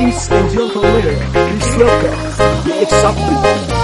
Ladies and gentlemen, please welcome the excitement. Ladies